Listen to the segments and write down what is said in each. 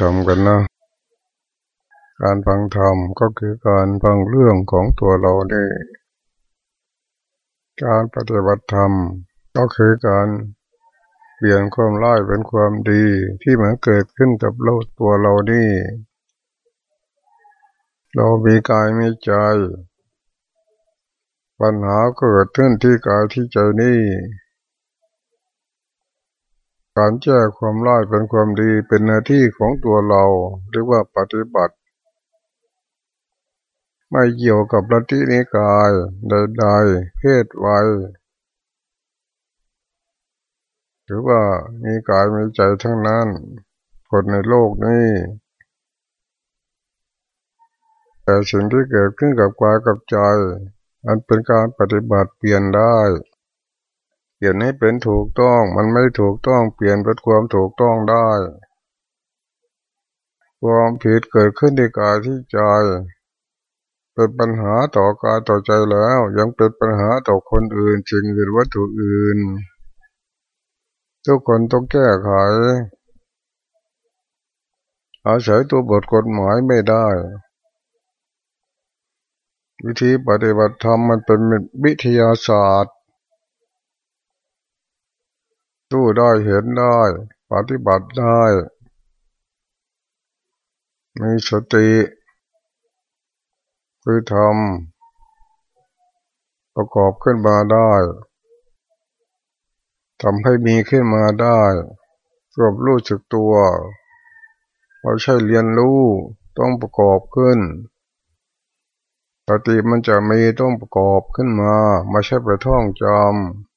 ธรรมกันนะ การฟังธรรมก็คือการฟังเรื่องของตัวเราเนี่การปฏิบัติธรรมก็คือการเปลี่ยนความร้ายเป็นความดีที่มันเกิดขึ้นกับเราตัวเรานี่ เรามีกายมีใจ ปัญหาเกิดขึ้นที่กายที่ใจนี่ การแก้ความร้ายเป็นความดีเป็นหน้าที่ของตัวเราเรียกว่าปฏิบัติ ไม่เกี่ยวกับลัทธินิกายใดๆเพศวัยหรือว่ามีกายมีใจทั้งนั้นคนในโลกนี้ แต่สิ่งที่เกิดขึ้นกับกายกับใจ อันเป็นการปฏิบัติเปลี่ยนได้ เปลี่ยนให้เป็นถูกต้องมันไม่ถูกต้องเปลี่ยนเป็นความถูกต้องได้ ความผิดเกิดขึ้นในกายที่ใจเป็นปัญหาต่อกายต่อใจแล้ว ยังเป็นปัญหาต่อคนอื่นสิ่งอื่นวัตถุอื่น ทุกคนต้องแก้ไข อาศัยตัวบทกฎหมายไม่ได้ วิธีปฏิบัติธรรมมันเป็นวิทยาศาสตร์ รู้ได้เห็นได้ ปฏิบัติได้ มีสติคือทำประกอบขึ้นมาได้ทำให้มีขึ้นมาได้รวบรู้สึกตัวเราใช่เรียนรู้ต้องประกอบขึ้นสติมันจะมีต้องประกอบขึ้นมาไม่ใช่ไปท่องจำ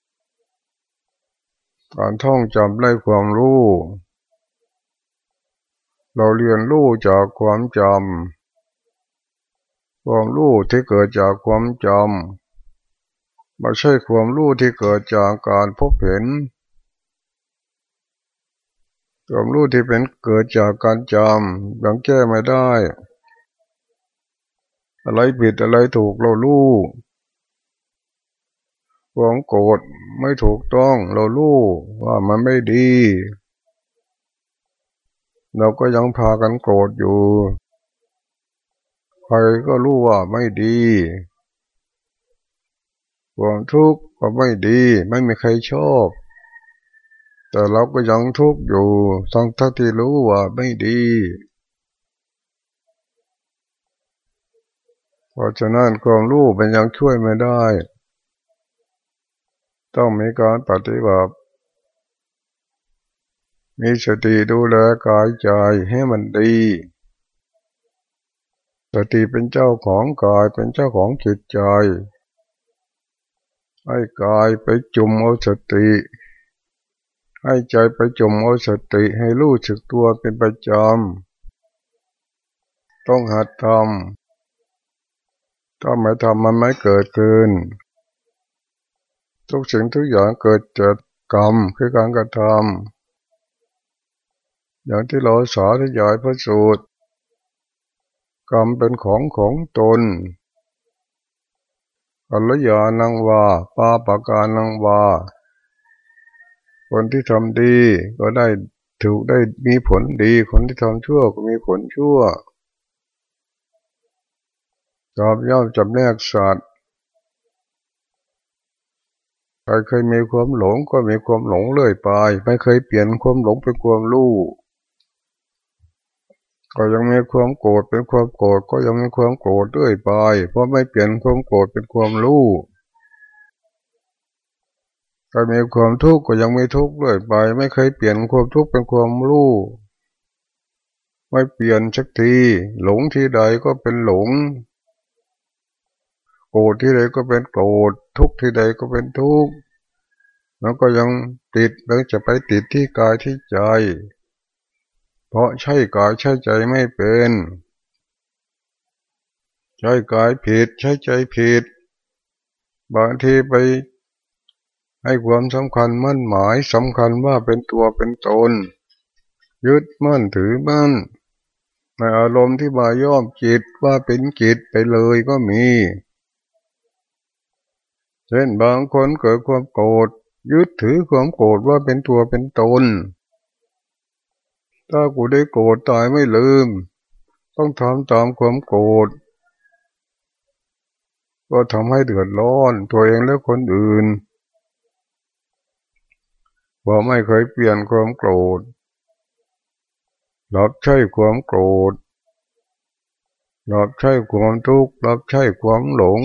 การท่องจำได้ความรู้ เราเรียนรู้จากความจำความรู้ที่เกิดจากความจำไม่ใช่ความรู้ที่เกิดจากการพบเห็นความรู้ที่เป็นเกิดจากการจำยังแก้ไม่ได้ อะไรผิดอะไรถูกเรารู้ ความโกรธไม่ถูกต้อง เรารู้ว่ามันไม่ดี เราก็ยังพากันโกรธอยู่ ใครก็รู้ว่าไม่ดีความทุกข์ก็ไม่ดี ไม่มีใครชอบ แต่เราก็ยังทุกข์อยู่ทั้งทั้งที่รู้ว่าไม่ดี เพราะฉะนั้นความรู้เป็นยังช่วยไม่ได้ ต้องมีการปฏิบัติ มีสติดูแลกายใจให้มันดี สติเป็นเจ้าของกายเป็นเจ้าของจิตใจ ให้กายไปจุมเอาสติ ให้ใจไปจุมเอาสติให้รู้สึกตัวเป็นประจำ ต้องหัดทำถ้าไม่ทำมันไม่เกิดขึ้น ทุกสิ่งทุกอย่างเกิดจากกรรมคือการกระทำอย่างที่เราสาธยายพระสูตรกรรมเป็นของของตนอัลยานังวาปาปาการนังวาคนที่ทำดีก็ได้ถูกได้มีผลดี คนที่ทำชั่วก็มีผลชั่วจอบย่อมจำแนกสัตว์ใค รเคยมีความหลงก็มีความหลงเรื่อยไป ไม่เคยเปลี่ยนความหลงเป็นความรู้ก็ยังมีความโกรธเป็นความโกรธก็ยังมีความโกรธเรื่อยไป เพราะไม่เปลี่ยนความโกรธเป็นความรู้ก็มีความทุกข์ก็ยังมีทุกข์เรื่อยไป ไม่เคยเปลี่ยนความทุกข์เป็นความรู้ไม่เปลี่ยนสักทีหลงที่ใดก็เป็นหลง โกรธที่ใดก็เป็นโกรธทุกที่ใดก็เป็นทุกข์แล้วก็ยังติดแล้วจะไปติดที่กายที่ใจ เพราะใช่กายใช่ใจไม่เป็น ใช่กายผิดใช่ใจผิด บางทีไปให้ความสำคัญมั่นหมายสำคัญว่าเป็นตัวเป็นตน ยึดมั่นถือมั่นในอารมณ์ที่มาย่อมจิตว่าเป็นจิตไปเลยก็มี เช่นบางคนเกิดความโกรธยึดถือความโกรธว่าเป็นตัวเป็นตน ถ้ากูได้โกรธตายไม่ลืม ต้องทำตามความโกรธก็ทำให้เดือดร้อนตัวเองและคนอื่นว่าไม่เคยเปลี่ยนความโกรธรับใช้ความโกรธรับใช้ความทุกข์รับใช้ความหลง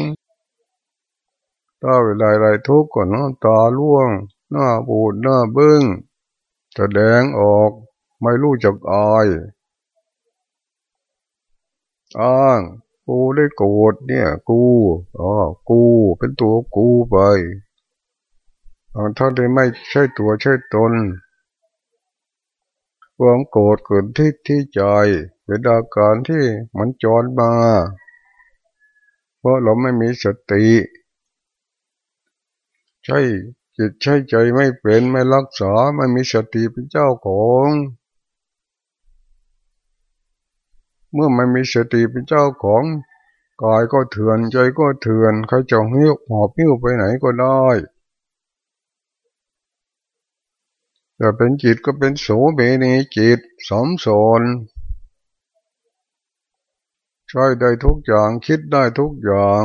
ถ้าเวลาอะไรทุกข์ก็น้ำตาล่วง หน้าบูดหน้าบึ้งแสดงออกไม่รู้จักอายอ้างกูได้โกรธเนี่ย กูอ๋อกูเป็นตัวกูไปถ้าได้ไม่ใช่ตัวใช่ตนความโกรธเกิดที่ที่ใจเป็นอาการที่มันจรมา เพราะเราไม่มีสติ ใช่จิตใช่ใจไม่เป็นไม่รักษาไม่มีสติเป็นเจ้าของ เมื่อไม่มีสติเป็นเจ้าของกายก็เถื่อนใจก็เถื่อนใครจะหิ้วหอบหิ้วไปไหนก็ได้แต่เป็นจิตก็เป็นโสเบณีจิตสมสนช่วยได้ทุกอย่างคิดได้ทุกอย่าง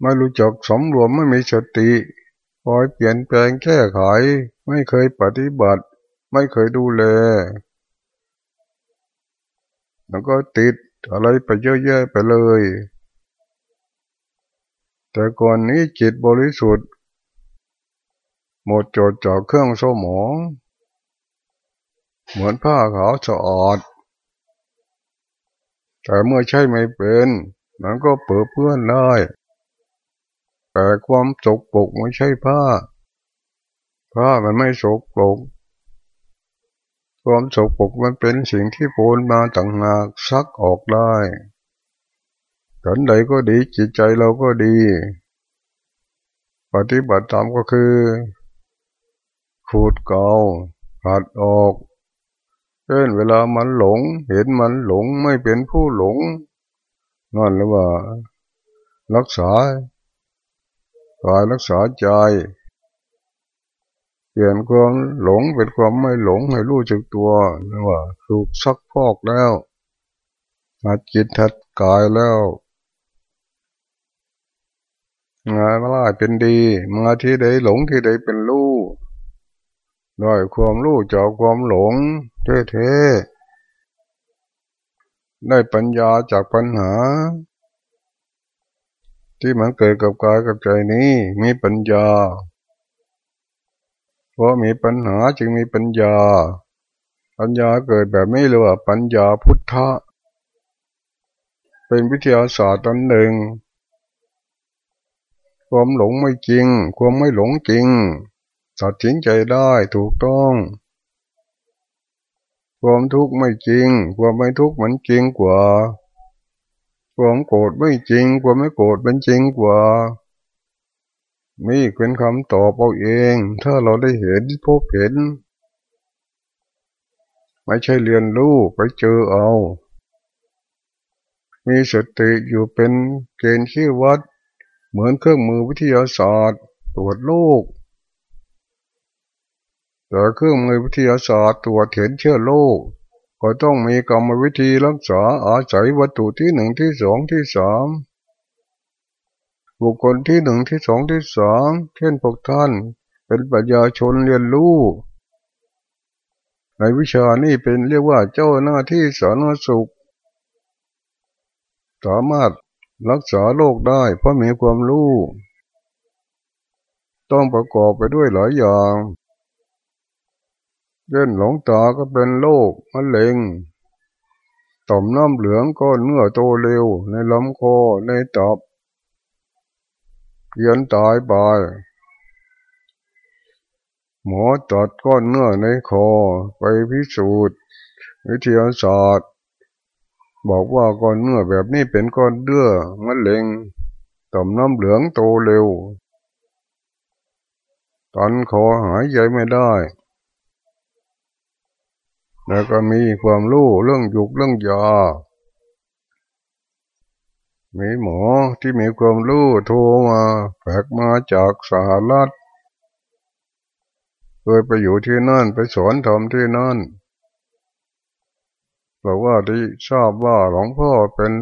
ไม่รู้จักสมรวมไม่มีสติคอยเปลี่ยนแปลงแก้ไข ไม่เคยปฏิบัติ ไม่เคยดูแล แล้วก็ติดอะไรไปเยอะแยะไปเลย แต่ก่อนนี้จิตบริสุทธิ์ หมดจดจากเครื่องสมอง เหมือนผ้าขาวสะอาด แต่เมื่อใช่ไม่เป็น มันก็เปื้อเพื่อนได้ แต่ความสกปรกไม่ใช่ผ้า ผ้ามันไม่สกปรกความสกปรกมันเป็นสิ่งที่โผลมาต่างหากซักออกได้ขันใดก็ดีจิตใจเราก็ดี ปฏิบัติตามก็คือขูดเกาหัดออกเช่นเวลามันหลง เห็นมันหลงไม่เป็นผู้หลง นั่นหรือว่า รักษา กายรักษาใจ เปลี่ยนความหลงเป็นความไม่หลงให้รู้จักตัวนี่ว่าถูกซักพอกแล้วหัดจิตหัดกายแล้วงานมาล่เป็นดี มาที่ใดหลงที่ใดเป็นรู้ด้วยความรู้จากความหลงเท่ๆได้ปัญญาจากปัญหา ที่มันเกิดกับกายกับใจนี้มีปัญญา เพราะมีปัญหาจึงมีปัญญา ปัญญาเกิดแบบไม่รู้ว่าปัญญาพุทธะ เป็นวิทยาศาสตร์ตันหนึ่ง ความหลงไม่จริง ความไม่หลงจริงตัดสินใจได้ถูกต้องความทุกข์ไม่จริง ความไม่ทุกข์มันจริงกว่า ความโกรธไม่จริง ความไม่โกรธมันจริงกว่ามีเป็นคำตอบเอาเอง ถ้าเราได้เห็นพบเห็น ไม่ใช่เรียนรู้ไปเจอเอา มีสติอยู่เป็นเกณฑ์ขี้วัด เหมือนเครื่องมือวิทยาศาสตร์ ตรวจโรคแต่เครื่องมือวิทยาศาสตร์ตรวจเห็นเชื้อโรค ก็ต้องมีกรรมวิธีรักษาอาศัยวัตถุที่หนึ่งที่สองที่สามบุคคลที่หนึ่งที่สองที่สองเช่นพวกท่านเป็นปัญญาชนเรียนรู้ในวิชานี้เป็นเรียกว่าเจ้าหน้าที่สาธารณสุข สามารถรักษาโรคได้เพราะมีความรู้ ต้องประกอบไปด้วยหลายอย่าง เช่นหลงตาก็เป็นโรคมะเร็งต่อมน้ำเหลืองก็เนื้อโตเร็ว ในลำคอในตับเยียนตายไปหมอตัดก้อนเนื้อในคอไปพิสูจน์ วิทยาศาสตร์ บอกว่าก้อนเนื้อแบบนี้เป็นก้อนเดื้อมะเร็งต่อมน้ำเหลืองโตเร็วตันคอหายใจไม่ได้ แล้วก็มีความรู้เรื่องยุกเรื่องยามีหมอที่มีความรู้โทรมาแฝกมาจากสหรัฐเคยไปอยู่ที่นั่นไปสอนทำที่นั่นบอกว่าที่ทราบว่าหลวงพ่อเป็น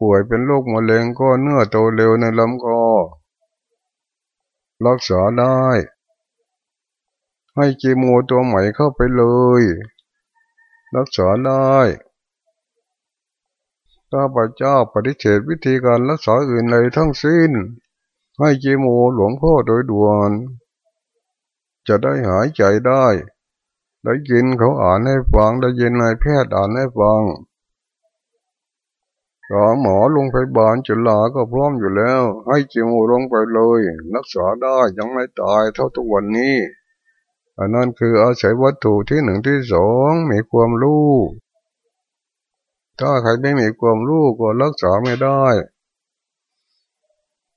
ป่วยเป็นโรคมะเร็งก็เนื้อโตเร็วในลำคอรักษาได้ ให้กีโมตัวใหม่เข้าไปเลย รักษาได้ข้าพเจ้าปฏิเสธวิธีการรักษาอื่นเลยทั้งสิ้น ให้กีโมหลวงพ่อโดยด่วน จะได้หายใจได้ ได้ยินเขาอ่านให้ฟัง ได้ยินนายแพทย์อ่านให้ฟังหมอลงไปบานจุฬาก็พร้อมอยู่แล้ว ให้จิมลงไปเลย รักษาได้ยังไม่ตายเท่าทุกวันนี้ อันนั้นคืออาศัยวัตถุที่หนึ่งที่สองมีความรู้ถ้าใครไม่มีความรู้ก็รักษาไม่ได้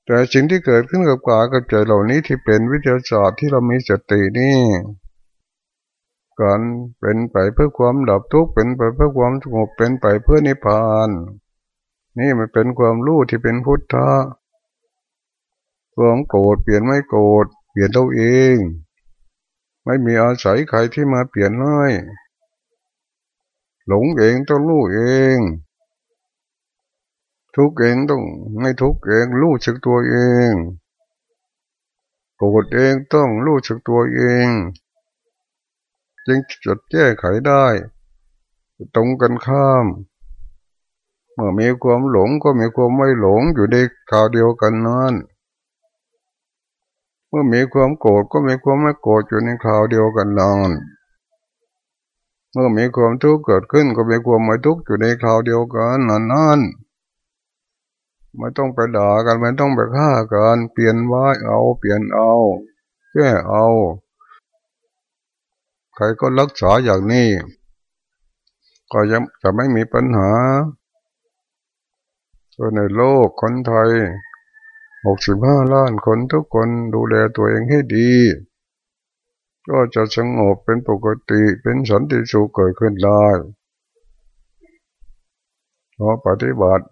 แต่สิ่งที่เกิดขึ้นกับกายกับใจเหล่านี้ที่เป็นวิทยาศาสตร์ที่เรามีสตินี่การเป็นไปเพื่อความดับทุกข์เป็นไปเพื่อความสงบเป็นไปเพื่อนิพพาน นี่มันเป็นความรู้ที่เป็นพุทธะความโกรธเปลี่ยนไม่โกรธเปลี่ยนตัวเอง ไม่มีอาศัยใครที่มาเปลี่ยนให้หลงเองต้องรู้เอง ทุกเองต้องไม่ทุกเองรู้สึกตัวเองโกรธเองต้องรู้สึกตัวเอง จึงจดแก้ไขได้ ตรงกันข้าม เมื่อมีความหลงก็มีความไม่หลงอยู่ในข่าวเดียวกันนั้น เมื่อมีความโกรธก็มีความไม่โกรธอยู่ในข่าวเดียวกันนั้นเมื่อมีความทุกข์เกิดขึ้นก็มีความไม่ทุกข์อยู่ในข่าวเดียวกันนั้นนั้นไม่ต้องไปด่ากันไม่ต้องไปฆ่ากันเปลี่ยนว่าเอาเปลี่ยนเอาแก้เอา ใครก็รักษาอย่างนี้ ก็จะจะไม่มีปัญหาในโลกคนไทย หกสิบห้าล้านคนทุกคนดูแลตัวเองให้ดี ก็จะสงบเป็นปกติเป็นสันติสุขเกิดขึ้นได้เพราะปฏิบัติ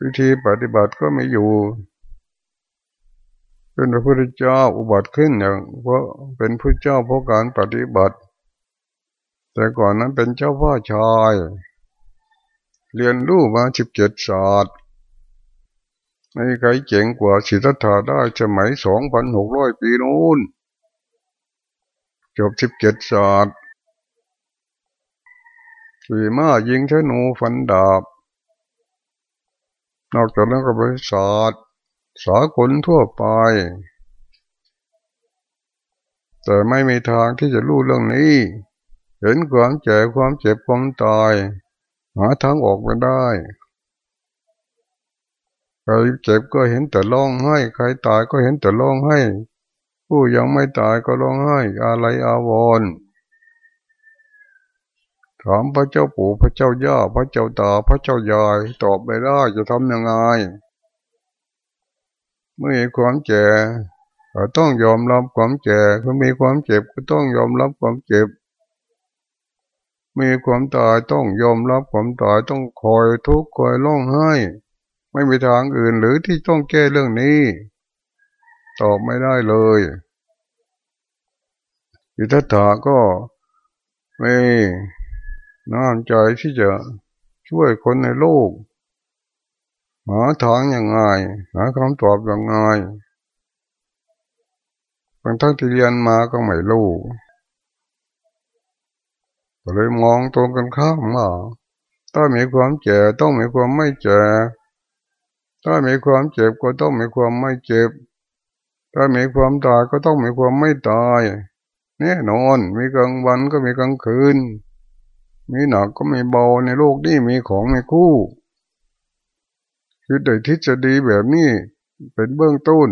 วิธีปฏิบัติก็ไม่อยู่เป็นพระพุทธเจ้าอุบัติขึ้นอย่างเพราะเป็นพระเจ้าเพราะการปฏิบัติ แต่ก่อนนั้นเป็นเจ้าพ่อชาย เรียนรู้มาสิบเจ็ดศาสตร์ ไม่ใครเจ๋งกว่าสิทธัตถะได้สมัยสองพันหกร้อยปีนู้น จบสิบเจ็ดศาสตร์สี่ม้ายิงธนูฟันดาบ นอกจากนั้นก็บริษัทสากลทั่วไป แต่ไม่มีทางที่จะรู้เรื่องนี้ เห็นความเจ็บความเจ็บความตาย หาทางออกไม่ได้ รเจ็บก็เห็นแต่ร้องไห้ ใครตายก็เห็นแต่ร้องไห้ ผู้ยังไม่ตายก็ร้องไห้ อะไรอาวรถามพระเจ้าปู่พระเจ้าย่าพระเจ้าตาพระเจ้ายาย ตอบไม่ได้จะทำยังไง เมื่อมีความเจ็บก็ต้องยอมรับความเจ็บเมื่อมีความเจ็บก็ต้องยอมรับความเจ็บมีความตายต้องยอมรับความตายต้องคอยทุกข์คอยร้องไห้ ไม่มีทางอื่นหรือที่ต้องแก้เรื่องนี้ ตอบไม่ได้เลยอิทัตถาก็ไม่น้ำใจที่จะช่วยคนในโลก หาทางอย่างไงหาคำตอบอย่างไงบางทั้งที่เรียนมาก็ไม่รู้ก็เลยมองตรงกันข้ามว่าถ้ามีความเจ็บต้องมีความไม่เจ็บ ถ้ามีความเจ็บก็ต้องมีความไม่เจ็บ ถ้ามีความตายก็ต้องมีความไม่ตายแน่นอนมีกลางวันก็มีกลางคืน มีหนักก็มีเบาในโลกนี้มีของในคู่คือโดยทฤษฎีแบบนี้เป็นเบื้องต้น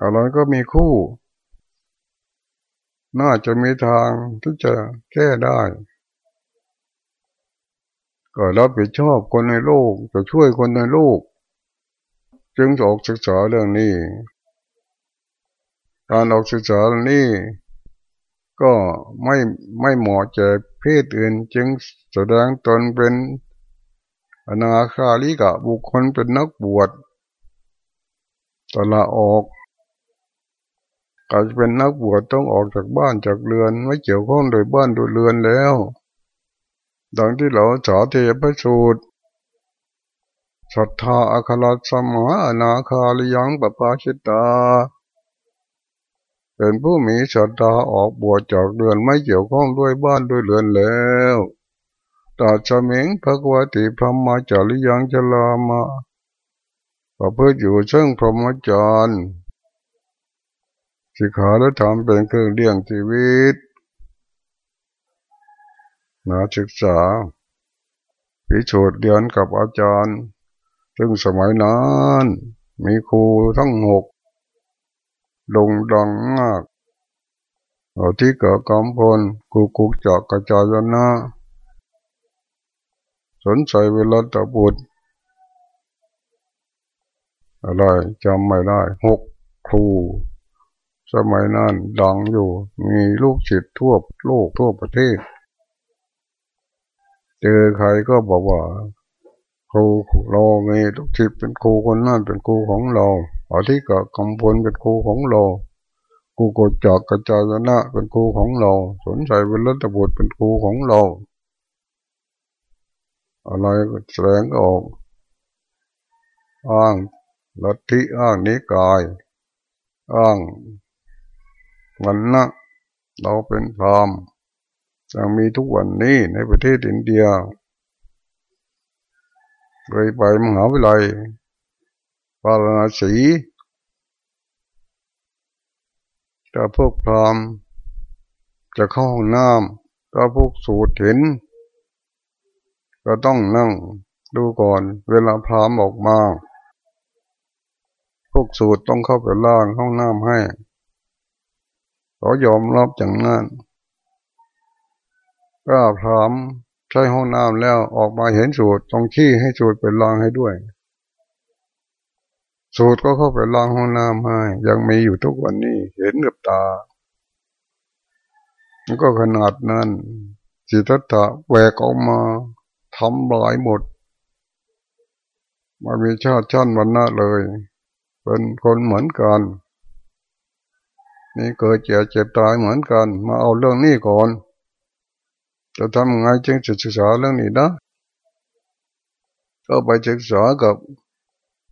อะไรก็มีคู่ น่าจะมีทางที่จะแก้ได้ ก็รับผิดชอบคนในโลกจะช่วยคนในโลก จึงออกศึกษาเรื่องนี้ การออกศึกษาเรื่องนี้ ก็ไม่ไม่เหมาะแก่เพศอื่น จึงแสดงตนเป็นอนาคาลิกะบุคคลเป็นนักบวชตละออกอาจจะเป็นนักบวชต้องออกจากบ้านจากเรือน ไม่เกี่ยวข้องโดยบ้านโดยเรือนแล้ว ดังที่เราสาเทพสูตรศรัทธาอาคาสมาอนาคาลิยังปปาชิตา เป็นผู้มีศรัทธาออกบวชจากเรือนไม่เกี่ยวข้องด้วยบ้านด้วยเรือนแล้วตาจเมงพระกวติพรหมาจาริยังจลามาประพฤติอยู่เชิงพรหมจรรย์สิขาและทำเป็นเครื่องเลี้ยงชีวิต นาศึกษาพิโชดเรียนกับอาจารย์ ซึ่งสมัยนั้นมีครูทั้งหกลงดังมากเอาที่เกิดกำพลกูกุกจากกระจายนะสนใจเวลาตะบุตรอะไรจำไม่ได้หกครู สมัยนั้นดังอยู่มีลูกศิษย์ทั่วโลกทั่วประเทศ เจอใครก็บอกว่า ครูเรามีลูกศิษย์เป็นครูคนนั้นเป็นครูของเราอาทิกับคำพลเป็นครูของเราครูกจักกระจายนะเป็นครูของเรา สนใจเป็นรัตบุตรเป็นครูของเรา อะไรแสดงออกอ้างลัทธิอ้างนิกาย อ้างวันนะเราเป็นพราม ยังมีทุกวันนี้ในประเทศอินเดียเคยไปมหาวิทยาลัยปาราสีแต่พวกพรามจะเข้าห้องน้ำถ้าพวกสูตรเห็น ก็ต้องนั่งดูก่อน เวลาพรามออกมา พวกสูตรต้องเข้าไปล่างห้องน้ำให้เขายอมรับอย่างนั้น ก็พร้อมใช้ห้องน้ำแล้วออกมาเห็นสูตรต้องขี้ให้สูตรไปล้างให้ด้วย สูตรก็เข้าไปล้างห้องน้ำให้ยังมีอยู่ทุกวันนี้เห็นกับตาก็ขนาดนั้นจิตตะแหวกออกมาทำลายหมดมามีชาติชั้นวันน้าเลย เป็นคนเหมือนกันนี่เกิดเจ็บเจ็บตายเหมือนกัน มาเอาเรื่องนี้ก่อน จะทำไงจึงจะศึกษาเรื่องนี้นะก็ไปศึกษากับ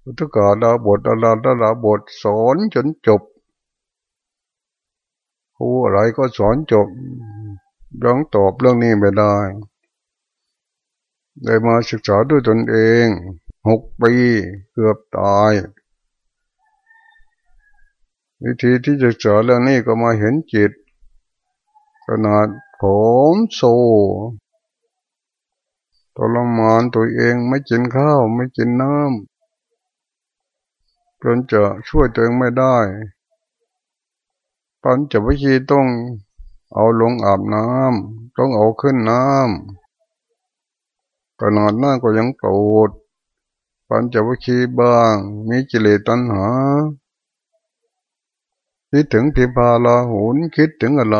พุทธกาลาบทอาลาลาบทสอนจนจบครูอะไรก็สอนจบยังตอบเรื่องนี้ไม่ได้ ได้มาศึกษาด้วยตนเองหกปีเกือบตาย วิธีที่จะสอนเรื่องนี้ก็มาเห็นจิตขนาด ผมโซทรมานตัวเองไม่กินข้าวไม่กินน้ำจนจะช่วยตัวเองไม่ได้ปัญจวิชีต้องเอาลงอาบน้ำต้องเอาขึ้นน้ำขนาดนั้นก็ยังโกรธปัญจวิชีบ้าง มีกิเลสตัณหา คิดถึงพิพาลาหุนคิดถึงอะไร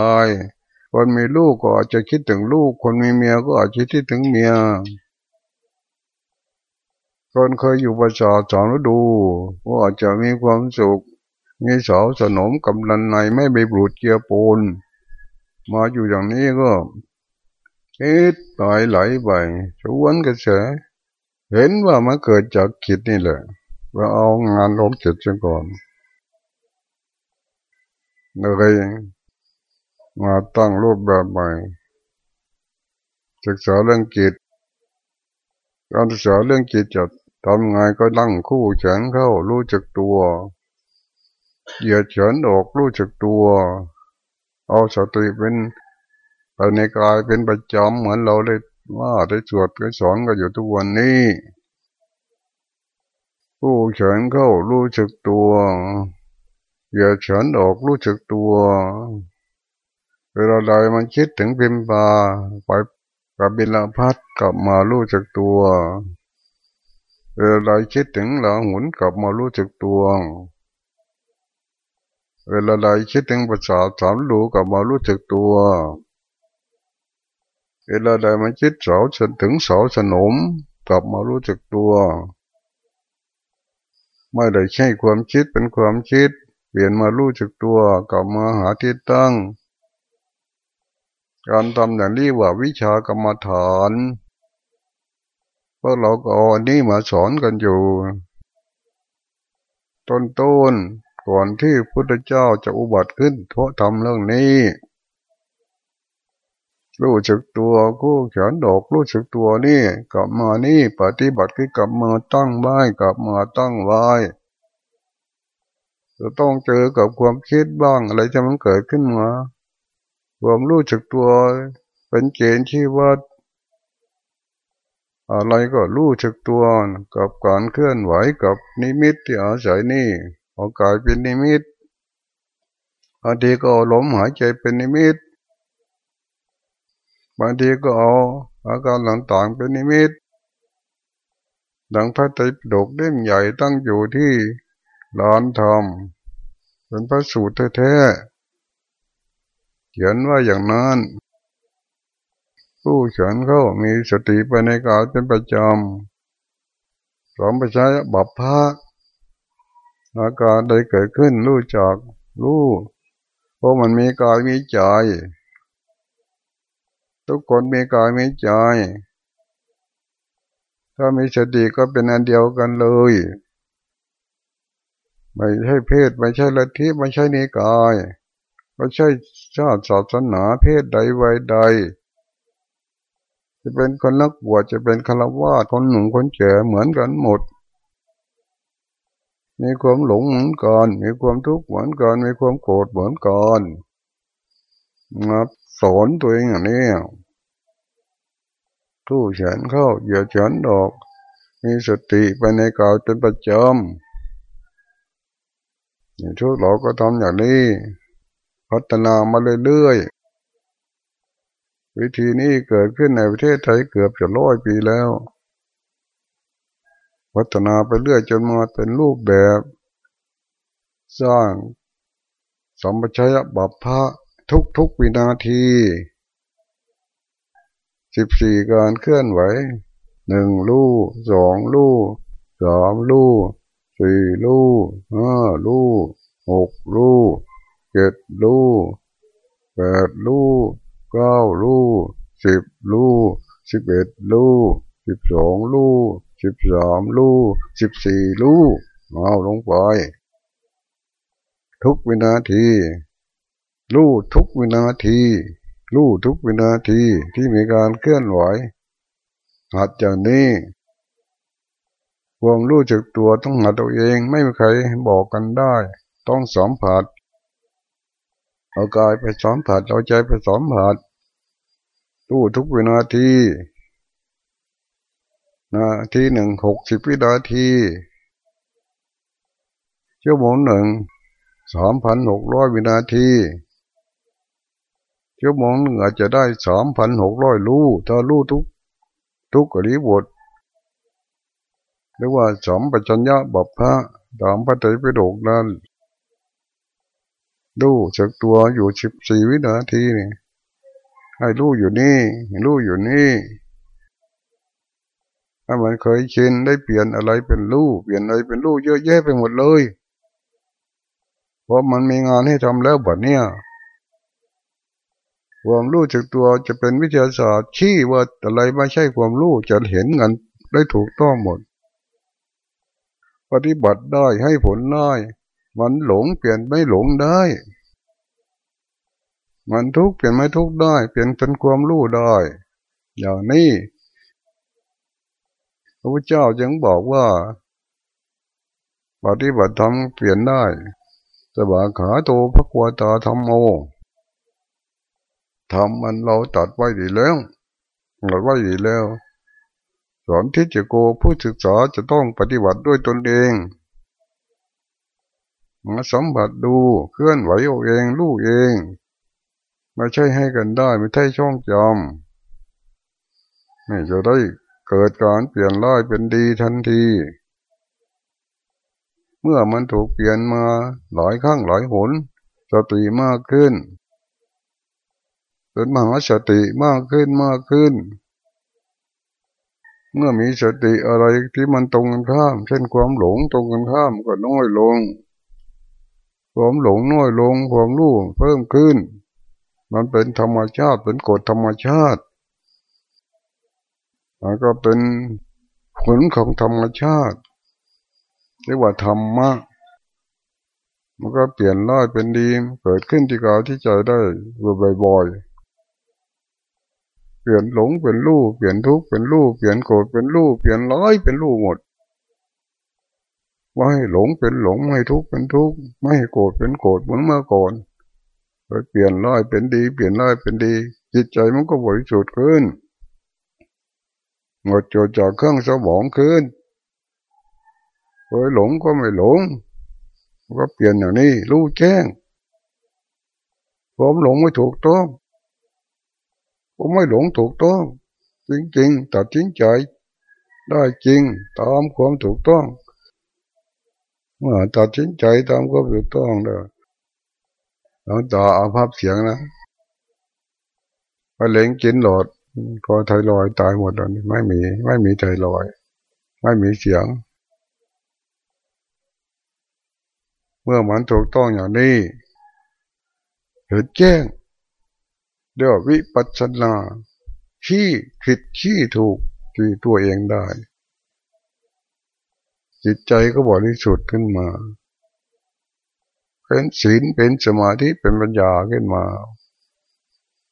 คนมีลูกก็อาจจะคิดถึงลูก คนมีเมียก็อาจจะคิดถึงเมีย คนเคยอยู่ประชาสอนดูว่าอาจจะมีความสุข มีสาวสนมกำลังในไม่ไปบูดเกียปูน มาอยู่อย่างนี้ก็คิดไหลไหลไปชวนกระแสเห็นว่ามันเกิดจากคิดนี่แหละว่าเอางานลงจิตซะก่อนเลย มาตั้งรูปแบบใหม่ ศึกษาเรื่องจิตการศึกษาเรื่องจิตจะทำไงก็นั่งคู่แขนเข้ารู้จักตัวเหยียดเฉินออกรู้จักตัว เอาสติเป็นไปในกายเป็นประจำเหมือนเราได้ว่าได้สวดได้สอนกันอยู่ทุกวันนี้ผู้เฉินเข้ารู้จักตัว อย่าฉันออกรู้จักตัว เวลาใดมันคิดถึงพิมพาไปกับบิลพัดกลับมารู้จักตัวเวลาใดคิดถึงหลาหุนกลับมารู้จักตัวเวลาใดคิดถึงภาษาสามดูกลับมารู้จักตัวเวลาใดมันคิดเสาฉันถึงเสาสนมกลับมารู้จักตัวไม่ได้ใช่ความคิดเป็นความคิด เปลี่ยนมารู้จักตัว กลับมาหาที่ตั้ง การทำอย่างนี้ว่าวิชากรรมฐานเพราะเราก็อานี้มาสอนกันอยู่ ต้นต้นก่อนที่พุทธเจ้าจะอุบัติขึ้นเพราะทำเรื่องนี้ รู้จักตัวกู้เขียนดอกรู้จักตัวนี่กลับมานี่ปฏิบัติคือกลับมาตั้งไว้กลับมาตั้งไว้จะต้องเจอกับความคิดบ้างอะไรจะมันเกิดขึ้นมา ความรู้จักตัวเป็นเกณฑ์ที่วัดอะไรก็รู้จักตัวกับการเคลื่อนไหวกับนิมิตที่อาศัยนี่พอกายเป็นนิมิตบางทีก็เอาลมหายใจเป็นนิมิตบางทีก็เอาอาการต่างๆเป็นนิมิต ดังพระไตรปิฎกเล่มใหญ่ตั้งอยู่ที่ลานธรรมเป็นพระสูตรแท้ๆ เขียนว่าอย่างนั้น ผู้เขียนเขามีสติไปในกายเป็นประจำสอนประชาบัพพะอาการใดเกิดขึ้นรู้จักรู้เพราะมันมีกายมีใจ ทุกคนมีกายมีใจ ถ้ามีสติก็เป็นอันเดียวกันเลย ไม่ใช่เพศ ไม่ใช่ลัทธิไม่ใช่นิกาย ไม่ใช่ชาติศาสนาเพศใดวัยใด จะเป็นคนนักบวชจะเป็นคารวะคนหนุ่มคนแก่เหมือนกันหมด มีความหลงเหมือนกันมีความทุกข์เหมือนกันมีความโกรธเหมือนกันมาสอนตัวเองอย่างนี้ทู่เฉนเข้าเหยียดเฉนดอก มีสติไปในกายเป็นประจำทุกเราก็ทำอย่างนี้ พัฒนามาเรื่อยวิธีนี้เกิดขึ้นในประเทศไทยเกือบจะร้อยปีแล้ว พัฒนาไปเรื่อยจนมาเป็นรูปแบบ สร้างสมบัติบัพพะทุกทุกวินาทีสิบสี่การเคลื่อนไหวหนึ่งลู่สองลู่สามลู่สี่ลู่ห้าลู่หกลู่ เจ็ดลู่แปดลู่เก้าลูสิบลูสิบเอ็ดลูสิบสองลูสิบสามลูสิบสี่ลูเอาลงไป ทุกวินาทีลู่ทุกวินาทีลู่ทุกวินาทีที่มีการเคลื่อนไหวหัดอย่างนี้ความรู้จักตัวต้องหัดตัวเองไม่มีใครบอกกันได้ ต้องสัมผัส เอากายไปสอนผัดเอาใจไปสอนผัดตู้ทุกวินาที นาทีหนึ่งหกสิบวินาทีชั่วโมงหนึ่งสามพันหกร้อยวินาทีชั่วโมงหนึ่งอาจจะได้สามพันหกร้อยลู่ถ้าลู่ทุก ทุกกริบทหรือว่าสมปัญญาบัพพะตามพระไตรปิฎกนั้น รู้จักตัวอยู่สิบสี่วินาทีนี่ให้รู้อยู่นี่รู้อยู่นี่ถ้ามันเคยชินได้เปลี่ยนอะไรเป็นรู้เปลี่ยนอะไรเป็นรู้เยอะแยะไปหมดเลยเพราะมันมีงานให้ทำแล้วแบบเนี้ยความรู้จักตัวจะเป็นวิทยาศาสตร์ชี้ว่าอะไรไม่ใช่ความรู้จะเห็นกันได้ถูกต้องหมด ปฏิบัติได้ให้ผลได้ มันหลงเปลี่ยนไม่หลงได้ มันทุกข์เปลี่ยนไม่ทุกข์ได้ เปลี่ยนเป็นความรู้ได้ อย่างนี้พระพุทธเจ้าจึงบอกว่าปฏิบัติธรรมเปลี่ยนได้สบาขาโตพระกวตาธรรมโมทำมันเราตัดไว้ดีแล้วตัดไว้ดีแล้ว สอนที่จะโกผู้ศึกษาจะต้องปฏิบัติด้วยตนเอง มาสัมผัสดูเคลื่อนไหวเอาเองรู้เองไม่ใช่ให้กันได้ไม่ใช่ช่องจำไม่จะได้เกิดการเปลี่ยนร้ายเป็นดีทันที เมื่อมันถูกเปลี่ยนมาหลายครั้งหลายหนสติมากขึ้นเป็นมหาสติมากขึ้นมากขึ้น เมื่อมีสติอะไรที่มันตรงกันข้าม เช่นความหลงตรงกันข้ามก็น้อยลง ความหลงน้อยลงความรู้เพิ่มขึ้น มันเป็นธรรมชาติเป็นกฎธรรมชาติมันก็เป็นผลของธรรมชาติเรียกว่าธรรมะมันก็เปลี่ยนร้ายเป็นดีเกิดขึ้นที่กายที่ใจได้บ่อยๆเปลี่ยนหลงเป็นรูปเปลี่ยนทุกข์เป็นรูปเปลี่ยนโกรธเป็นรูปเปลี่ยนร้ายเป็นรูปหมด ไม่ให้หลงเป็นหลงไม่ทุกข์เป็นทุกข์ไม่ให้โกรธเป็นโกรธเหมือนเมื่อก่อนเปลี่ยนร้ายเป็นดีเปลี่ยนร้ายเป็นดี จิตใจมันก็บริสุทธิ์ขึ้นหมดจดจากเครื่องสมองขึ้นเคยหลงก็ไม่หลง ก็เปลี่ยนอย่างนี้รู้แจ้งผมหลงไม่ถูกต้องผมไม่หลงถูกต้อง จริงๆตัดสินใจได้จริงตามความถูกต้อง เมื่อตัดสินใจตามความถูกต้องเด้อเราต่อเอาภาพเสียงนะไปเล็งกินหลอดก็ไทรอยตายหมดแล้วไม่มี ไม่มีไทรอย ไม่มีเสียง เมื่อมันถูกต้องอย่างนี้เห็นแจ้งเดี๋ยววิปัสสนาขี้ผิดขี้ถูกที่ตัวเองได้ จิตใจก็บริสุทธิ์ขึ้นมา เป็นศีลเป็นสมาธิเป็นปัญญาขึ้นมา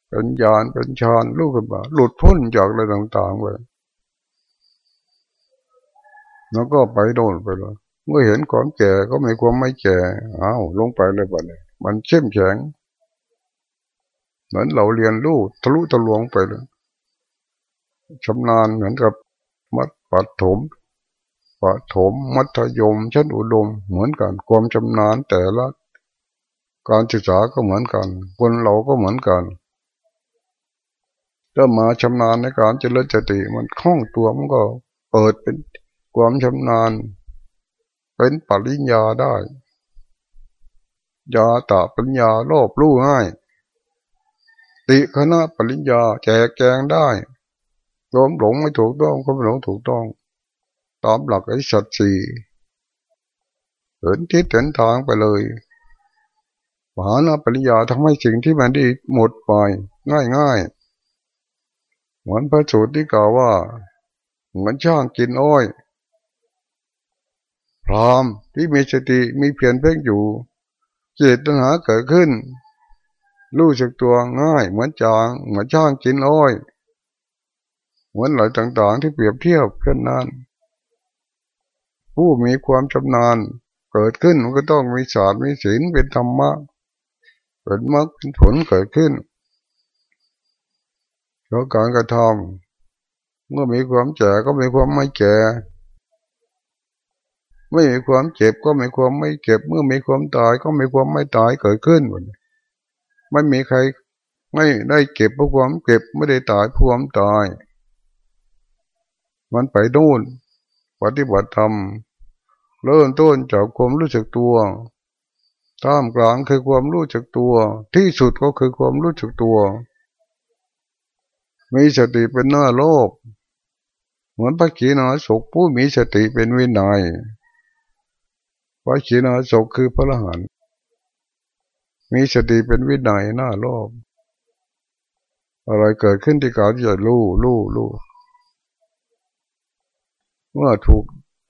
เป็นญาณเป็นฌานลูกขึ้นมาหลุดพ้นจากอะไรต่างๆไปแล้วก็ไปโดนไปเลยเมื่อเห็นความแก่ก็ไม่ความไม่แก่อ้าวลงไปเลยบัดนี้มันเข้มแข็งเหมือนเราเรียนรู้ทะลุทะลวงไปเลยชำนาญเหมือนกับมัดปัดถม ปัดถมมัธยมชั้นอุดมเหมือนกันความชำนาญแต่ละ การศึกษาก็เหมือนกัน คนเราก็เหมือนกันถ้ามาชำนาญในการเจริญสติมันคล่องตัวมันก็เปิดเป็นความชำนาญ เป็นปริญญาได้ยาตาปัญญาโลภรู้ง่าย ติคณะปริญญาแจกแจงได้รวมหลงไม่ถูกต้องก็ไม่หลงถูกต้อง ตามหลักไอ้สัตสีเห็นทิศเห็นทางไปเลยมหานาปริญญาทำให้สิ่งที่มันดีหมดไปง่ายง่ายเหมือนพระสูตรที่กล่าวว่าเหมือนช่างกินอ้อยพรามที่มีสติมีเพียรเพ่งอยู่เจตนาหาเกิดขึ้น รู้สึกตัวง่าย เหมือนจางเหมือนช่างกินอ้อยเหมือนหลายต่างๆ ที่เปรียบเทียบเพื่อนนั้น ผู้มีความชำนาญ เกิดขึ้นมันก็ต้องมีศาสตร์มีศีลเป็นธรรมะเป็นมรรคเป็นผลเกิดขึ้นเพราะการกระทำเมื่อมีความแก่ก็มีความไม่แก่ไม่มีความเจ็บก็มีความไม่เจ็บ เมื่อมีความตายก็มีความไม่ตายเกิดขึ้นไม่มีใครไม่ได้เก็บเพราะความเก็บไม่ได้ตายเพราะความตาย มันไปนู่นปฏิบัติธรรม เริ่มต้นจากความรู้จักตัวท่ามกลางคือความรู้จักตัว ที่สุดก็คือความรู้จักตัว มีสติเป็นหน้าโลก เหมือนพระขีณาสกผู้มีสติเป็นวินัยพระขีณาสกคือพระรหันมีสติเป็นวินัยหน้าโลก อะไรเกิดขึ้นที่กายจะรู้รู้รู้เมื่อถูก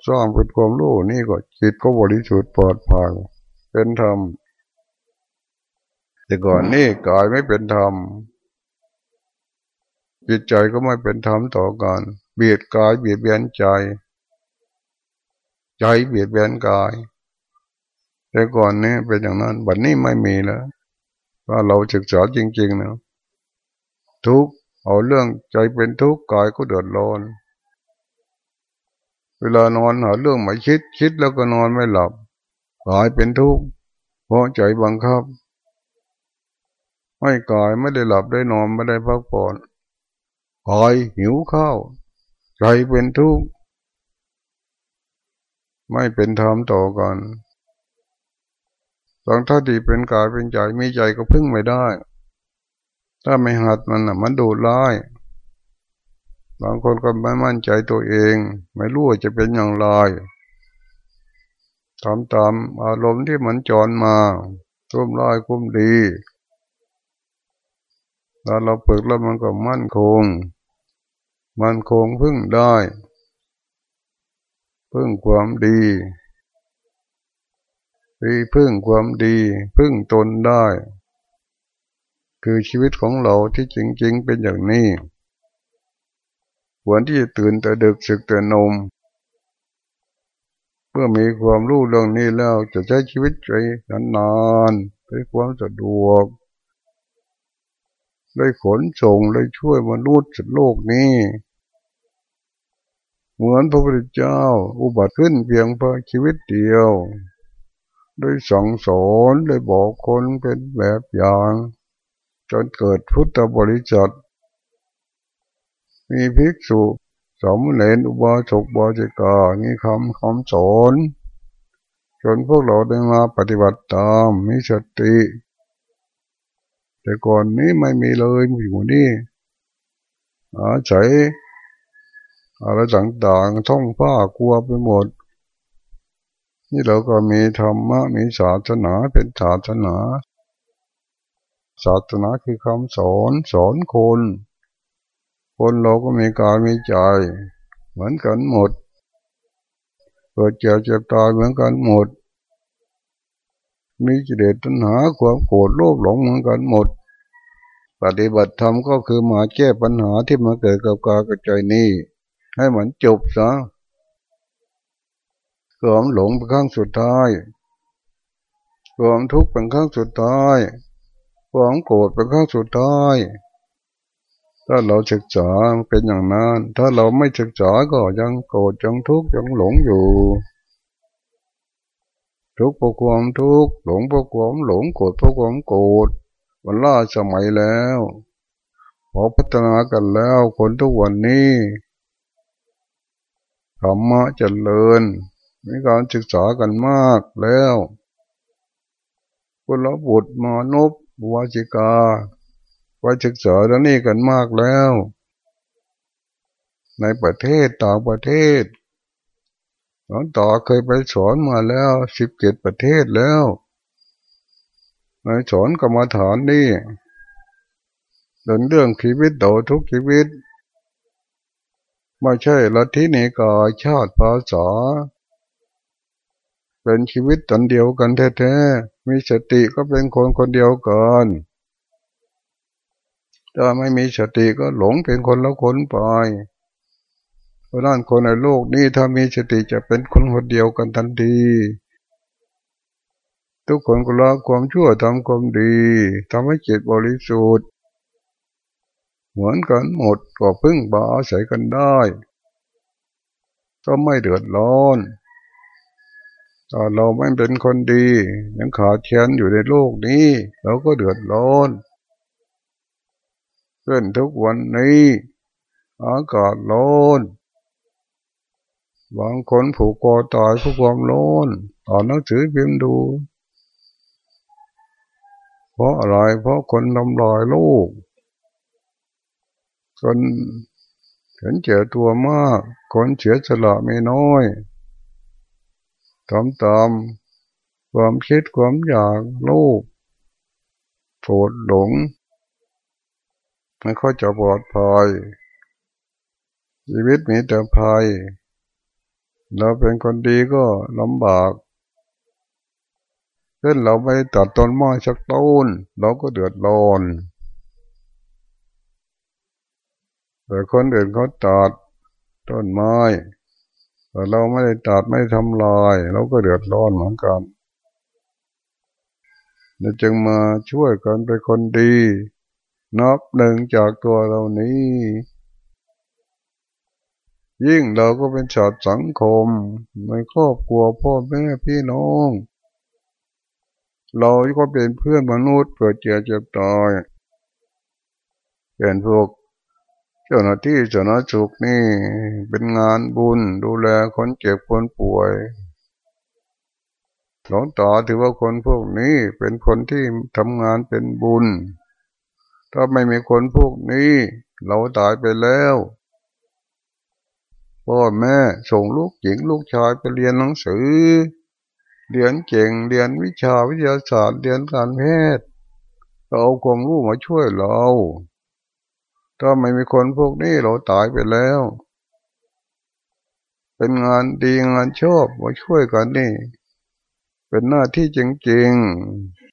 สร้างเป็นความรู้นี่ก็จิตก็บริสุทธิ์ปลอดภัยเป็นธรรมแต่ก่อนนี่กายไม่เป็นธรรมจิตใจก็ไม่เป็นธรรมต่อกันเบียดกายเบียดเบียนใจ ใจเบียดเบียนกาย แต่ก่อนนี้เป็นอย่างนั้นบัดนนี้ไม่มีแล้วว่าเราศึกษาจริง ๆ นะทุกเอาเรื่องใจเป็นทุกข์กายก็เดือดร้อน เวลานอนหาเรื่องไม่คิด คิดแล้วก็นอนไม่หลับกลายเป็นทุกข์เพราะใจบังคับ ไม่กายไม่ได้หลับได้นอนไม่ได้พักผ่อนคอยหิวข้าวใจเป็นทุกข์ไม่เป็นธรรมต่อกันตอนท่าดีเป็นกายเป็นใจมีใจก็พึ่งไม่ได้ ถ้าไม่หัดมันอะมันดูร้าย บางคนก็ไม่มั่นใจตัวเอง ไม่รู้ว่าจะเป็นอย่างไรทำตามอารมณ์ที่มันจรมาคุ้มร้อยคุ้มดีถ้าเราฝึกแล้วมันก็มั่นคง มั่นคงพึ่งได้ พึ่งความดีไปพึ่งความดี พึ่งตนได้ คือชีวิตของเราที่จริง ๆ เป็นอย่างนี้ ควรที่จะตื่นแต่ดึกสึกแต่นม เมื่อมีความรู้เรื่องนี้แล้วจะใช้ชีวิตไปนานๆด้วยความสะดวกได้ขนส่งได้ช่วยมนุษย์โลกนี้ เหมือนพระพุทธเจ้าอุบัติขึ้นเพียงเพระชีวิตเดียวได้สั่งสอนได้บอกคนเป็นแบบอย่าง จนเกิดพุทธบริษัท มีภิกษุสมเณรอุบาสกบาจิกานี่คำคำสอนจนพวกเราได้มาปฏิบัติตามมีสติ แต่ก่อนนี้ไม่มีเลยอยู่นี่อาศัยอะไรต่างๆท่องผ้ากลัวไปหมด นี่เราก็มีธรรมะมีศาสนาเป็นศาสนา ศาสนาคือคำสอนสอนคน คนเราก็มีกายมีใจเหมือนกันหมดเกิดเจ็บเจ็บตายเหมือนกันหมด มีจิตตัณหาความโกรธโลภหลงเหมือนกันหมด ปฏิบัติธรรมก็คือมาแก้ปัญหาที่มาเกิดกับกายกับใจนี้ ให้มันจบซะความหลงเป็นครั้งสุดท้ายความทุกข์เป็นครั้งสุดท้ายความโกรธเป็นครั้งสุดท้าย ถ้าเราศึกษาเป็นอย่างนั้น ถ้าเราไม่ศึกษาก็ยังโกรธยังทุกข์ยังหลงอยู่ ทุกข์เพราะความทุกข์หลงเพราะความหลงโกรธเพราะความโกรธมันล่าสมัยแล้วพอพัฒนากันแล้วคนทุกวันนี้ธรรมะเจริญมีการศึกษากันมากแล้วคนละบุตรมนุษย์วาจิกา ไปศึกษาเรื่องนี้กันมากแล้ว ในประเทศต่างประเทศหลวงต่อเคยไปสอนมาแล้วสิบเจ็ดประเทศแล้วในสอนกรรมฐานนี่เรื่องเรื่องชีวิตโดทุกชีวิตไม่ใช่ละทินิกาชาติภาษาเป็นชีวิตตนเดียวกันแท้ๆมีสติก็เป็นคนคนเดียวกัน ถ้าไม่มีสติก็หลงเป็นคนละคนไปเพราะนั้นคนในโลกนี้ถ้ามีสติจะเป็นคนคนเดียวกันทันที ทุกคนก็ละความชั่วทำความดีทำให้จิตบริสุทธิ์เหมือนกันหมดก็พึ่งบาอาศัยกันได้ ก็ไม่เดือดร้อนถ้าเราไม่เป็นคนดี ยังขาดแคลนอยู่ในโลกนี้ เราก็เดือดร้อน เพื่นทุกวันนี้อากาศร้อนบางคนผูกคอตายเพราะความร้อนอ่านหนังสือพิมพ์ดู เพราะอะไร เพราะคนทำลายโลกคนเห็นเจอตัวมาก คนเสียสละไม่น้อยทำตามความคิดความอยากลูกโผดหลง ม่ค่อยจะปลอดภัยชีวิตมีแต่ภัย เราเป็นคนดีก็ลำบากเช่นเราไปตัดต้นไม้สักต้นเราก็เดือดร้อนแต่คนอื่นเขาตัดต้นไม้แต่เราไม่ได้ตัดไม่ทำลายเราก็เดือดร้อนเหมือนกันเราจึงมาช่วยกันเป็นคนดี นับหนึ่งจากตัวเรานี้ ยิ่งเราก็เป็นชาติสังคมในครอบครัวพ่อแม่พี่น้อง เราก็เป็นเพื่อนมนุษย์เกิดเจ็บเจ็บตายเป็นพวกเจ้าหน้าที่เจ้าหน้าสุกนี่เป็นงานบุญดูแลคนเจ็บคนป่วยหลวงต่อถือว่าคนพวกนี้เป็นคนที่ทำงานเป็นบุญ ถ้าไม่มีคนพวกนี้ เราตายไปแล้วพ่อแม่ส่งลูกหญิงลูกชายไปเรียนหนังสือ เรียนเก่งเรียนวิชาวิทยาศาสตร์เรียนการแพทย์เราเอาความรู้มาช่วยเราถ้าไม่มีคนพวกนี้เราตายไปแล้ว เป็นงานดีงานชอบมาช่วยกันนี่ เป็นหน้าที่จริงๆ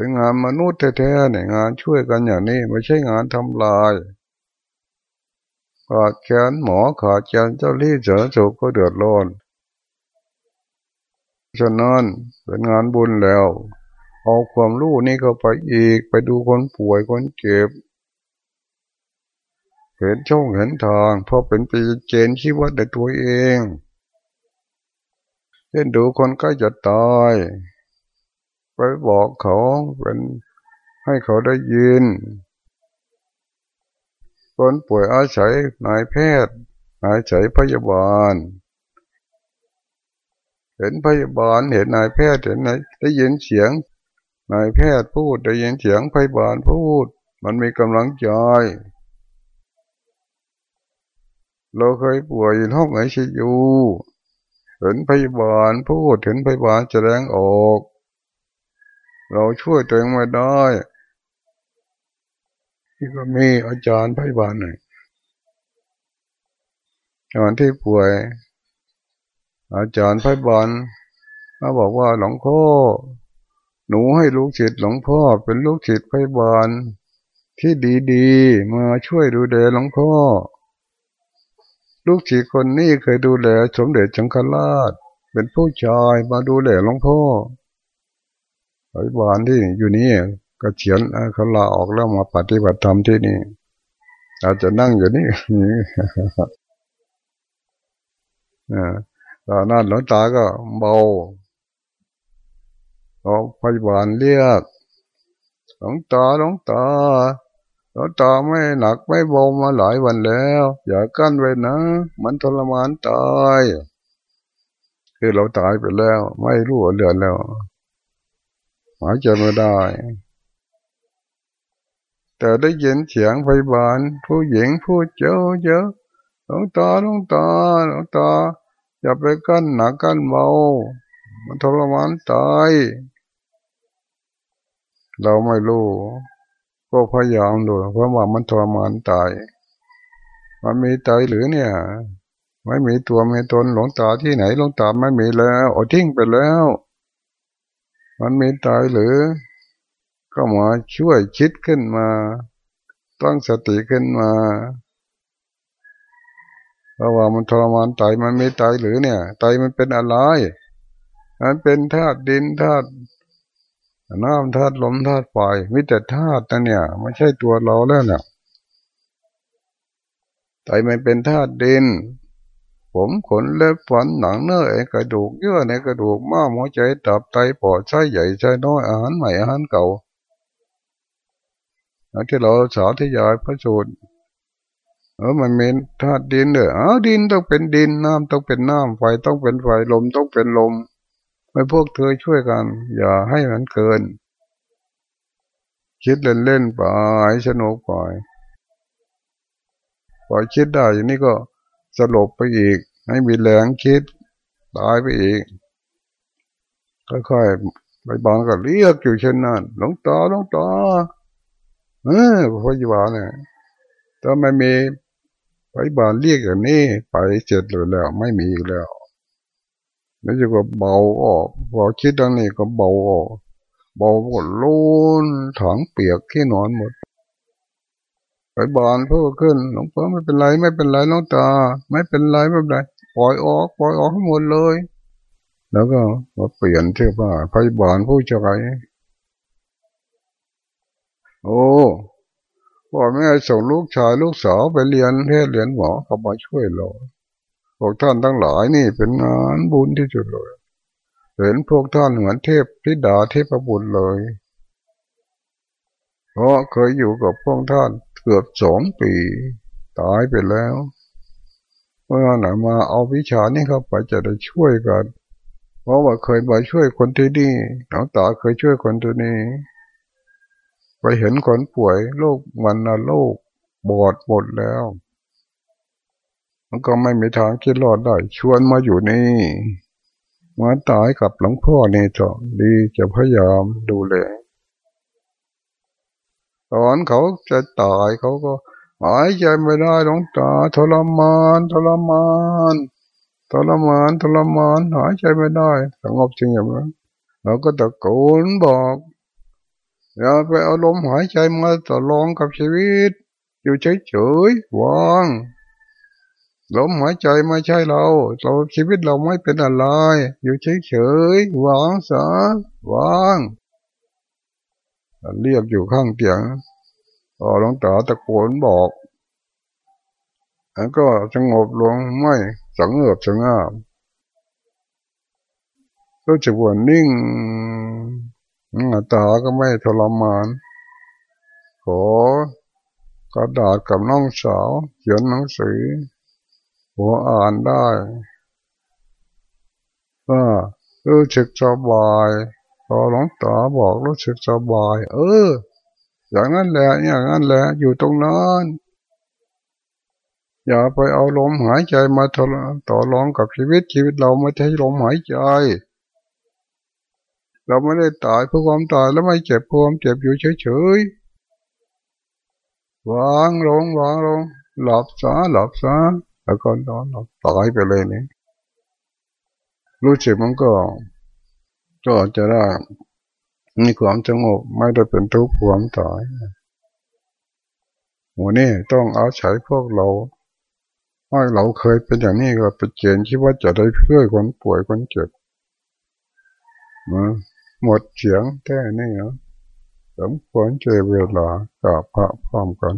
เป็นงานมนุษย์แท้ๆเนี่ยงานช่วยกันอย่างนี้ไม่ใช่งานทำลายขาดแขนหมอขาดแขนเจ้าลี่เสือสุก็เดือดร้อนฉะนั้นเป็นงานบุญแล้ว เอาความรู้นี่เข้าไปอีกไปดูคนป่วยคนเจ็บเห็นช่องเห็นทางเพราะเป็นปีเจนที่วัดในตัวเองเช่นดูคนใกล้จะตาย ไปบอกเขาเป็นให้เขาได้ยิน คนป่วยอาศัยนายแพทย์อาศัยพยาบาล เห็นพยาบาลเห็นนายแพทย์เห็นนายได้ยินเสียงนายแพทย์พูดได้ยินเสียงพยาบาลพูด มันมีกำลังใจเราเคยป่วยห้องไอซียูเห็นพยาบาลพูดเห็นพยาบาลแสดงออก เราช่วยตัวเองไม่ได้ที่ก็มีอาจารย์พยาบาลหน่อยตอนที่ป่วย อาจารย์พยาบาลมาบอกว่าหลวงพ่อหนูให้ลูกศิษย์หลวงพ่อเป็นลูกศิษย์พยาบาลที่ดีๆมาช่วยดูแลหลวงพ่อ ลูกศิษย์คนนี้เคยดูแลสมเด็จจังคราช เป็นผู้ชายมาดูแลหลวงพ่อ พยาบาลที่อยู่นี่ก็เขียนเขาลาออกแล้วมาปฏิบัติธรรมที่นี่ อาจจะนั่งอยู่นี่ตอนนั้นหลวงตาก็เบาเราพยาบาลเรียกหลวงตาหลวงตาหลวงตาไม่หนักไม่เบามาหลายวันแล้ว อย่ากั้นไว้นะ มันทรมานตาย คือเราตายไปแล้ว ไม่รู้เรื่อนแล้ว หายใจไม่ได้ แต่ได้ยินเสียงไฟบานผู้หญิงพูดเยอะเยอะหลวงตาหลวงตาหลวงตา อย่าไปกั้นหนักกั้นเบามันทรมานตายเราไม่รู้ ก็พยายามดูเพราะว่ามันทรมานตาย มันมีตายหรือเนี่ย ไม่มีตัวไม่ตนหลวงตาที่ไหนหลวงตาไม่มีแล้วอทิ้งไปแล้ว มันมีตายหรือ ก็มาช่วยคิดขึ้นมา ตั้งสติขึ้นมาเพราะว่ามันทรมานตายมันไม่ตายหรือเนี่ยตายมันเป็นอะไรมันเป็นธาตุดินธาตุน้ำธาตุลมธาตุไฟมิแต่ธาตุนั่เนี่ยไม่ใช่ตัวเราแล้วเนี่ยตายมันเป็นธาตุดิน ผมขนเล็บฝันหนังเนื้อเอกระดูกเยื่อในกระดูกม้ามหัวใจตับไตปอดไส้ใหญ่ไส้น้อยอาหารใหม่อาหารเก่าที่เราสาธยายพระสูตรเออมันเป็นธาตุดินเด้ออ๋อดินต้องเป็นดินน้ำต้องเป็นน้ำไฟต้องเป็นไฟลมต้องเป็นลมไม่พวกเธอช่วยกัน อย่าให้มันเกิน คิดเล่นๆไปสนุกไปพอคิดได้อย่างนี้ก็ สลบไปอีก ให้มีแรงคิด ตายไปอีก ค่อยๆไปบางก็เรียกอยู่เช่นนั้นหลงตาหลงตาเออพยาบาลเนี่ยถ้าไม่มีพยาบาลเรียกอย่างนี้ ไปเสร็จเลยแล้ว ไม่มีอีกแล้วแล้วจะก็เบาออกพอคิดดังนี้ก็เบาออกเบาหมดล้นถังเปียกที่นอนหมด บานเพิ่มขึ้นหลวงพ่อไม่เป็นไรไม่เป็นไรน้องตา ไม่เป็นไรไม่เป็นไรปล่อยออกปล่อยออกให้หมดเลย แล้วก็มาเปลี่ยนเสื้อผ้าพยาบาลผู้ชายโอ้พ่อแม่ส่งลูกชายลูกสาวไปเรียนเทศเรียนหมอเขามาช่วยเราพวกท่านทั้งหลายนี่เป็นงานบุญที่สุดเลย เห็นพวกท่านเหมือนเทพธิดาเทพบุญเลย เพราะเคยอยู่กับพวกท่าน กือบสองปี ตายไปแล้วเมื่อไหนมาเอาวิชานี้เข้าไปจะได้ช่วยกัน เพราะว่าเคยมาช่วยคนที่นี่หลวงตาเคยช่วยคนที่นี่ไปเห็นคนป่วยโรควันนโรคบอดหมดแล้ว มันก็ไม่มีทางคิดรอดได้ ชวนมาอยู่นี่มาตายกับหลวงพ่อนี่จะดีจะพยายามดูแล ตอนเขาจะตายเขาก็หายใจไม่ได้หลวงตาทรมานทรมานทรมานทรมานหายใจไม่ได้สงบจริงอย่างนั้นเราก็ตะโกนบอกอย่าไปเอาลมหายใจมาต่อรองกับชีวิต อยู่เฉยๆวางลมหายใจไม่ใช่เรา เราชีวิตเราไม่เป็นอะไร อยู่เฉยๆวางซะวาง เรียกอยู่ข้างเตียงพอหลวงตาตะโกนบอกแล้วก็สงบลงไม่สังเอบสงบรู้สึกว่านิ่งตาก็ไม่ทรมาน ขอกระดาษกับน้องสาวเขียนหนังสือหัวอ่านได้ว่ารู้สึกสบาย พอหลวงตาบอกรู้สึกสบาย เออ อย่างนั้นแหละ อย่างนั้นแหละ อยู่ตรงนั้นอย่าไปเอาลมหายใจมาต่อรองกับชีวิตชีวิตเราไม่ใช่ลมหายใจ เราไม่ได้ตายเพื่อความตายแล้วไม่เจ็บความเจ็บอยู่เฉยๆวางลงวางลงหลับซะหลับซะแล้วก็นอนหลับตายไปเลยนี่รู้สึกมันก็ ก็จะได้มีความสงบไม่ได้เป็นทุกข์ความตายหัวนี่ต้องอาศัยพวกเราว่าเราเคยเป็นอย่างนี้ก็เป็นเกณฑ์คิดว่าจะได้เพื่อคนป่วยคนเจ็บมาหมดเสียงแค่นี้เนาะสมควรเจเวลากับพระพร้อมกัน